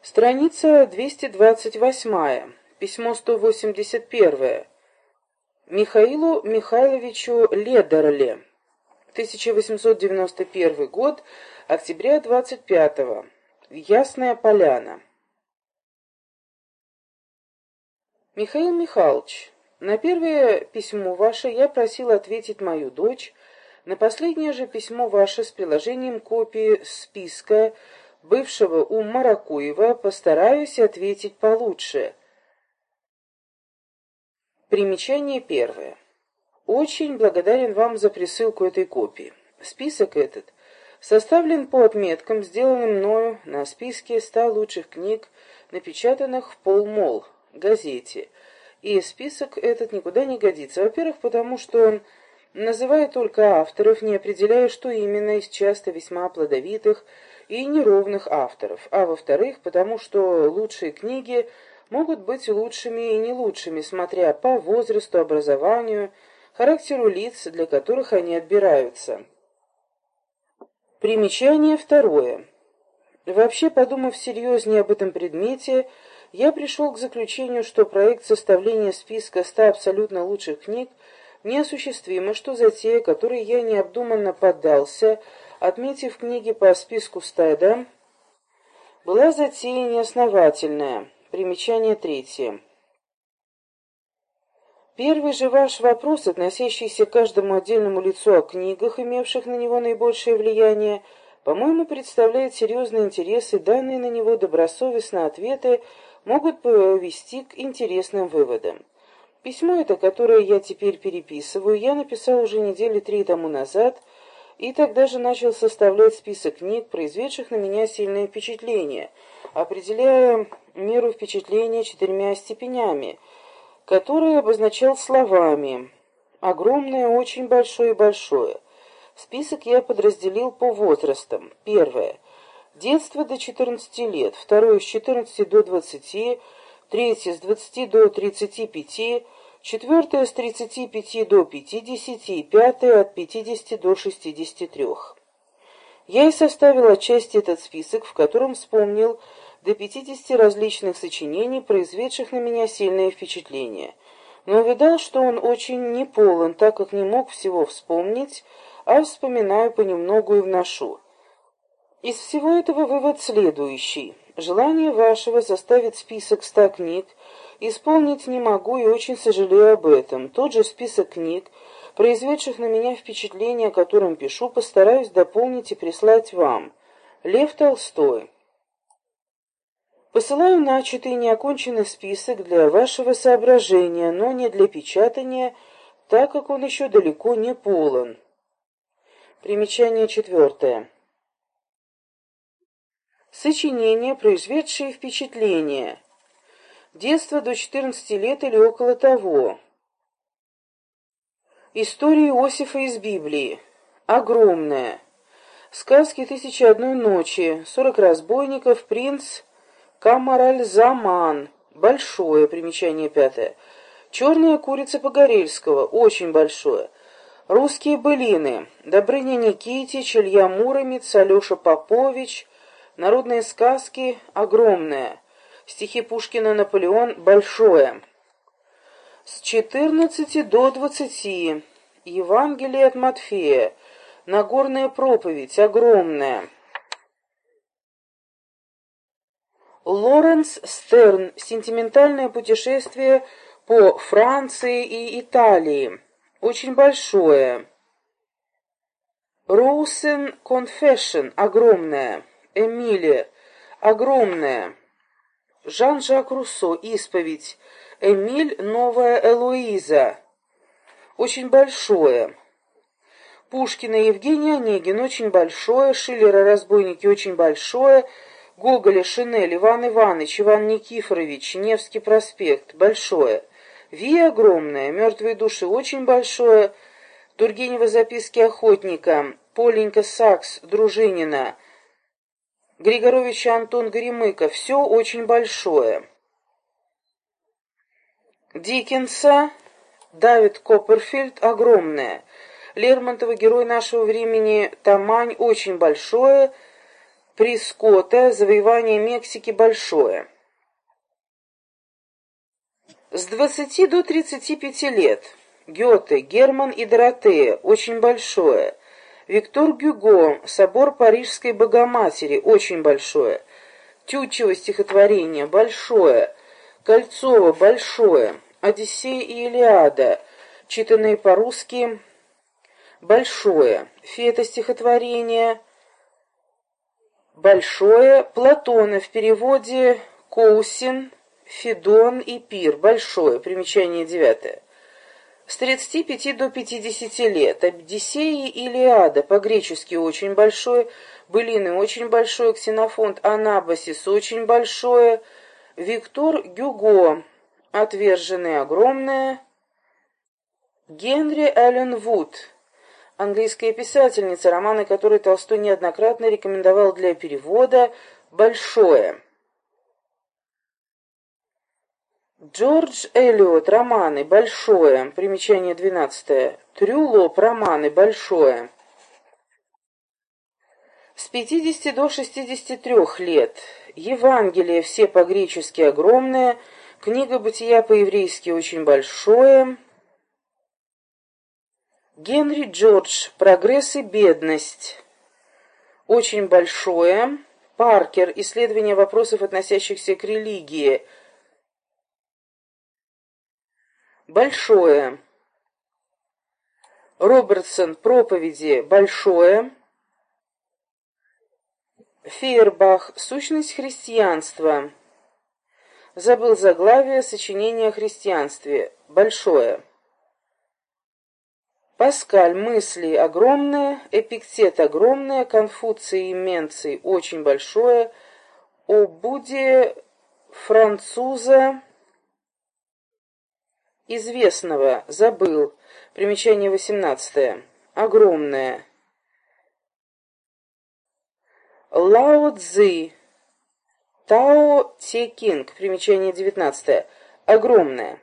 Страница 228. Письмо 181. Михаилу Михайловичу Ледерле. 1891 год, октября 25 -го. Ясная Поляна. Михаил Михайлович, на первое письмо ваше я просил ответить мою дочь, на последнее же письмо ваше с приложением копии списка бывшего у Маракуева постараюсь ответить получше. Примечание первое. Очень благодарен вам за присылку этой копии. Список этот составлен по отметкам, сделанным мною на списке ста лучших книг, напечатанных в полмол газете. И список этот никуда не годится. Во-первых, потому что он называет только авторов, не определяя, что именно из часто весьма плодовитых и неровных авторов, а во-вторых, потому что лучшие книги могут быть лучшими и не лучшими, смотря по возрасту, образованию, характеру лиц, для которых они отбираются. Примечание второе. Вообще, подумав серьезнее об этом предмете, я пришел к заключению, что проект составления списка ста абсолютно лучших книг неосуществимо, что затея, которой я необдуманно поддался, отметив книги по списку Стайда, была затея неосновательная. Примечание третье. Первый же ваш вопрос, относящийся к каждому отдельному лицу о книгах, имевших на него наибольшее влияние, по-моему, представляет серьезный интерес, и данные на него добросовестно ответы могут повести к интересным выводам. Письмо это, которое я теперь переписываю, я написал уже недели три тому назад, и тогда же начал составлять список книг, произведших на меня сильное впечатление, определяя меру впечатления четырьмя степенями, которые обозначал словами «огромное, очень большое и большое». Список я подразделил по возрастам. Первое. Детство до 14 лет. Второе. С 14 до 20. Третье. С 20 до 35 четвертое с 35 до 50 и пятое от 50 до 63. Я и составил отчасти этот список, в котором вспомнил до 50 различных сочинений, произведших на меня сильное впечатление. Но увидал, что он очень неполон, так как не мог всего вспомнить, а вспоминаю понемногу и вношу. Из всего этого вывод следующий. Желание вашего составить список ста книг исполнить не могу и очень сожалею об этом. Тот же список книг, произведших на меня впечатление, о котором пишу, постараюсь дополнить и прислать вам. Лев Толстой. Посылаю начатый неоконченный список для вашего соображения, но не для печатания, так как он еще далеко не полон. Примечание четвертое. Сочинения, произведшие впечатление. Детство до 14 лет или около того. История Иосифа из Библии. Огромная. Сказки «Тысячи одной ночи», «Сорок разбойников», «Принц», «Камараль-Заман». Большое, примечание пятое. «Черная курица Погорельского», очень большое. «Русские былины», Добрыня Никитич, Илья Муромец, Алеша Попович, Народные сказки огромное. Стихи Пушкина «Наполеон» большое. С 14 до 20. Евангелие от Матфея. Нагорная проповедь огромная. Лоренс Стерн. Сентиментальное путешествие по Франции и Италии. Очень большое. Роусен Confession. Огромное. Эмилия, огромная. Жан-Жак Руссо, исповедь. Эмиль, новая Элоиза, очень большое. Пушкина Евгений Онегин, очень большое. Шиллера Разбойники, очень большое. Гоголя Шинель, Иван Иванович, Иван Никифорович, Невский проспект, большое. Ви огромное, Мертвые души, очень большое. Тургенева записки охотника, Поленька Сакс, Дружинина, Григорович и Антон Горемыка. Все очень большое. Диккенса, Давид Копперфильд, огромное. Лермонтова, герой нашего времени, Тамань, очень большое. Прескотта «Завоевание Мексики большое». С 20 до 35 лет. Гёте, Герман и Доротея, очень большое. Виктор Гюго, собор Парижской Богоматери, очень большое. Тютчево стихотворение, большое. Кольцово, большое. Одиссея и Илиада, читанные по-русски, большое. Фета стихотворение, большое. Платона в переводе Коусин, Федон и Пир, большое. Примечание девятое. С 35 до 50 лет. Одиссея и Илиада, по-гречески очень большое. Былины очень большое. Ксенофонт Анабасис очень большое. Виктор Гюго, отверженный огромное. Генри Эллен Вуд, английская писательница, романы которой Толстой неоднократно рекомендовал для перевода «Большое». Джордж Эллиот, романы, большое, примечание 12. Трюлоп, романы, большое. С 50 до 63 лет. Евангелие все по-гречески огромное, книга бытия по-еврейски очень большое. Генри Джордж, прогресс и бедность, очень большое. Паркер, исследование вопросов, относящихся к религии, большое. Робертсон, проповеди, большое. Фейербах. Сущность христианства. Забыл заглавие сочинения о христианстве. Большое. Паскаль. Мысли огромные. Эпиктет огромное. Конфуций и Менций очень большое. О Буде француза известного. Забыл. Примечание восемнадцатое. Огромное. Лао Цзи. Тао Те Кинг. Примечание 19. Огромное.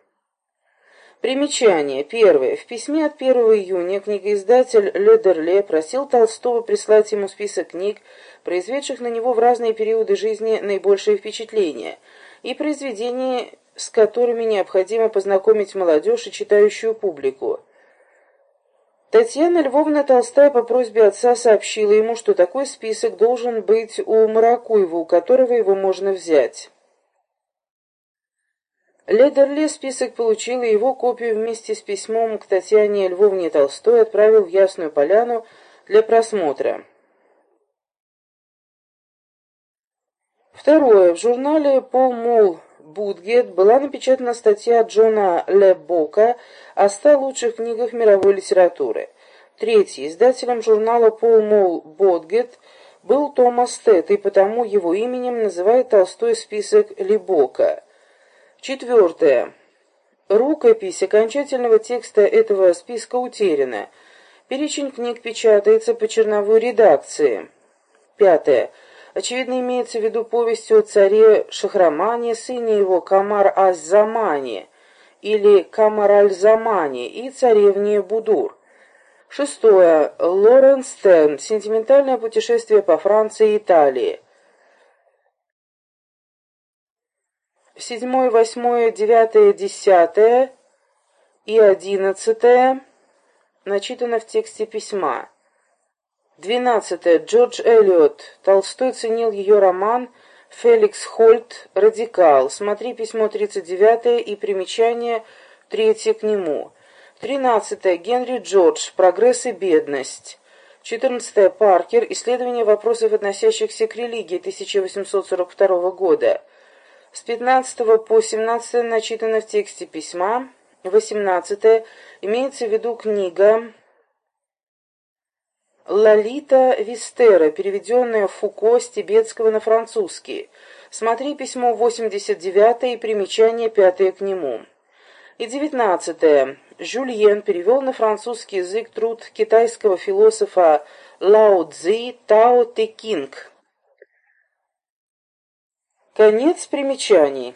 Примечание. Первое. В письме от 1 июня книгоиздатель Ледерле просил Толстого прислать ему список книг, произведших на него в разные периоды жизни наибольшее впечатление, и произведений, с которыми необходимо познакомить молодежь и читающую публику. Татьяна Львовна Толстая по просьбе отца сообщила ему, что такой список должен быть у Маракуева, у которого его можно взять. Ледерле список получил, и его копию вместе с письмом к Татьяне Львовне Толстой отправил в Ясную Поляну для просмотра. Второе. В журнале «Пол Мол Будгет была напечатана статья Джона Лебока о ста лучших книгах мировой литературы. Третий. Издателем журнала Пол Мол Бодгет был Томас Тет, и потому его именем называет Толстой список Лебока. Четвертое. Рукопись окончательного текста этого списка утеряна. Перечень книг печатается по черновой редакции. Пятое. Очевидно, имеется в виду повесть о царе Шахрамане, сыне его Камар Аз-Замане или Камар Аль-Замане и царевне Будур. Шестое. Лоренс Стен. Сентиментальное путешествие по Франции и Италии. Седьмое, восьмое, девятое, десятое и одиннадцатое начитано в тексте письма. Двенадцатое. Джордж Эллиот. Толстой ценил ее роман «Феликс Хольт. Радикал». Смотри письмо 39 и примечание третье к нему. Тринадцатое. Генри Джордж. Прогресс и бедность. Четырнадцатое. Паркер. Исследование вопросов, относящихся к религии 1842 года. С 15 по 17 начитано в тексте письма. Восемнадцатое. Имеется в виду книга Лолита Вистера, переведенная Фуко с тибетского на французский. Смотри письмо 89 и примечание 5 к нему. И 19. Жюльен перевел на французский язык труд китайского философа Лао Цзи Тао Те Кинг. Конец примечаний.